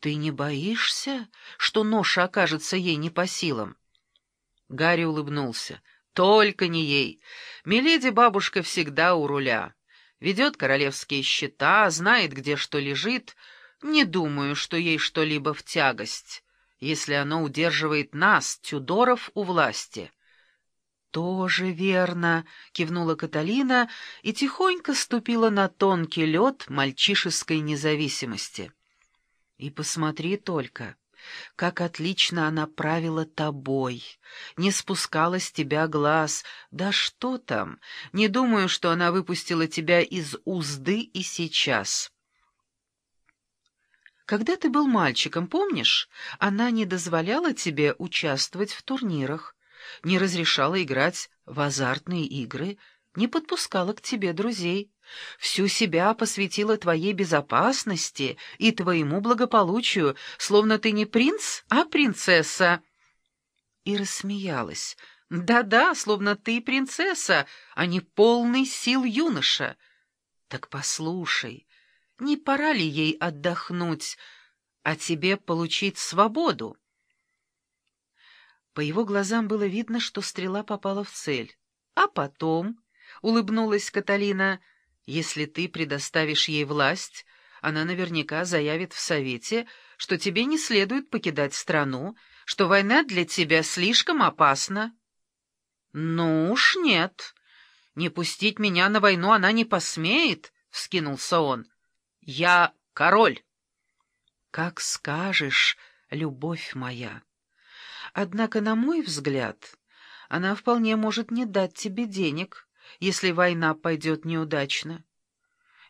Ты не боишься, что ноша окажется ей не по силам? Гарри улыбнулся. Только не ей. Миледи-бабушка всегда у руля. Ведет королевские счета, знает, где что лежит. Не думаю, что ей что-либо в тягость, если оно удерживает нас, Тюдоров, у власти. «Тоже верно», — кивнула Каталина и тихонько ступила на тонкий лед мальчишеской независимости. «И посмотри только, как отлично она правила тобой, не спускала с тебя глаз. Да что там, не думаю, что она выпустила тебя из узды и сейчас». Когда ты был мальчиком, помнишь, она не дозволяла тебе участвовать в турнирах не разрешала играть в азартные игры, не подпускала к тебе друзей, всю себя посвятила твоей безопасности и твоему благополучию, словно ты не принц, а принцесса. И рассмеялась. Да-да, словно ты принцесса, а не полный сил юноша. Так послушай, не пора ли ей отдохнуть, а тебе получить свободу? По его глазам было видно, что стрела попала в цель. «А потом», — улыбнулась Каталина, — «если ты предоставишь ей власть, она наверняка заявит в Совете, что тебе не следует покидать страну, что война для тебя слишком опасна». «Ну уж нет. Не пустить меня на войну она не посмеет», — вскинулся он. «Я король». «Как скажешь, любовь моя». Однако, на мой взгляд, она вполне может не дать тебе денег, если война пойдет неудачно.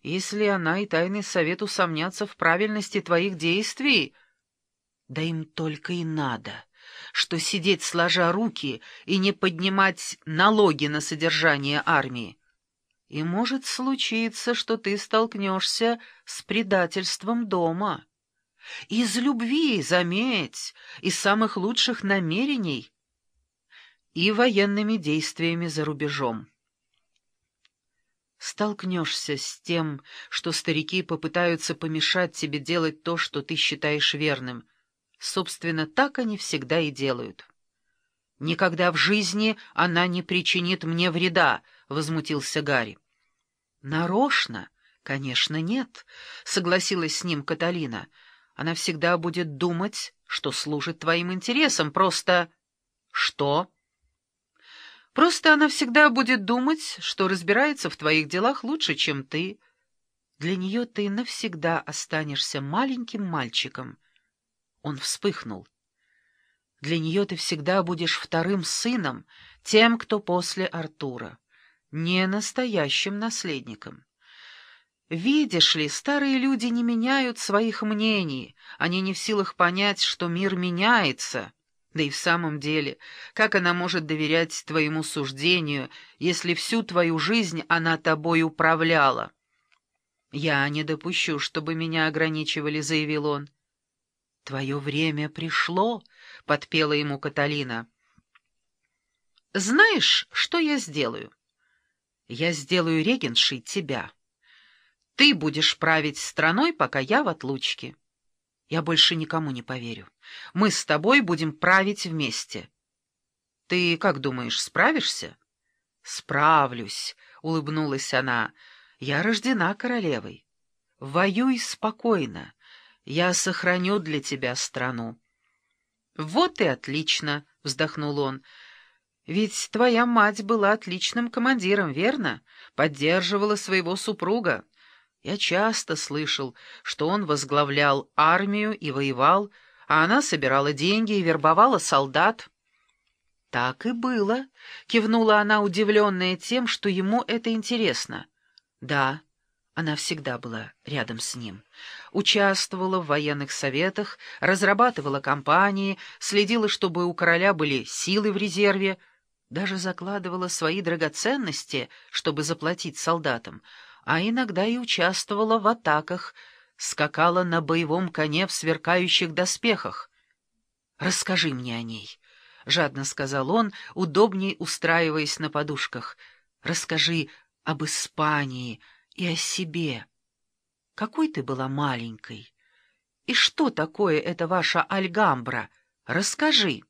Если она и тайный совет усомнятся в правильности твоих действий, да им только и надо, что сидеть сложа руки и не поднимать налоги на содержание армии. И может случиться, что ты столкнешься с предательством дома». Из любви, заметь, из самых лучших намерений и военными действиями за рубежом. Столкнешься с тем, что старики попытаются помешать тебе делать то, что ты считаешь верным. Собственно, так они всегда и делают. «Никогда в жизни она не причинит мне вреда», — возмутился Гарри. «Нарочно? Конечно, нет», — согласилась с ним Каталина. Она всегда будет думать, что служит твоим интересам, просто... Что? Просто она всегда будет думать, что разбирается в твоих делах лучше, чем ты. Для нее ты навсегда останешься маленьким мальчиком. Он вспыхнул. Для нее ты всегда будешь вторым сыном, тем, кто после Артура, не настоящим наследником. Видишь ли, старые люди не меняют своих мнений, они не в силах понять, что мир меняется. Да и в самом деле, как она может доверять твоему суждению, если всю твою жизнь она тобой управляла? «Я не допущу, чтобы меня ограничивали», — заявил он. «Твое время пришло», — подпела ему Каталина. «Знаешь, что я сделаю? Я сделаю регеншей тебя». Ты будешь править страной, пока я в отлучке. Я больше никому не поверю. Мы с тобой будем править вместе. Ты как думаешь, справишься? Справлюсь, — улыбнулась она. Я рождена королевой. Воюй спокойно. Я сохраню для тебя страну. Вот и отлично, — вздохнул он. Ведь твоя мать была отличным командиром, верно? Поддерживала своего супруга. Я часто слышал, что он возглавлял армию и воевал, а она собирала деньги и вербовала солдат. «Так и было», — кивнула она, удивленная тем, что ему это интересно. «Да, она всегда была рядом с ним. Участвовала в военных советах, разрабатывала кампании, следила, чтобы у короля были силы в резерве, даже закладывала свои драгоценности, чтобы заплатить солдатам» а иногда и участвовала в атаках, скакала на боевом коне в сверкающих доспехах. «Расскажи мне о ней», — жадно сказал он, удобней устраиваясь на подушках. «Расскажи об Испании и о себе. Какой ты была маленькой, И что такое эта ваша Альгамбра? Расскажи.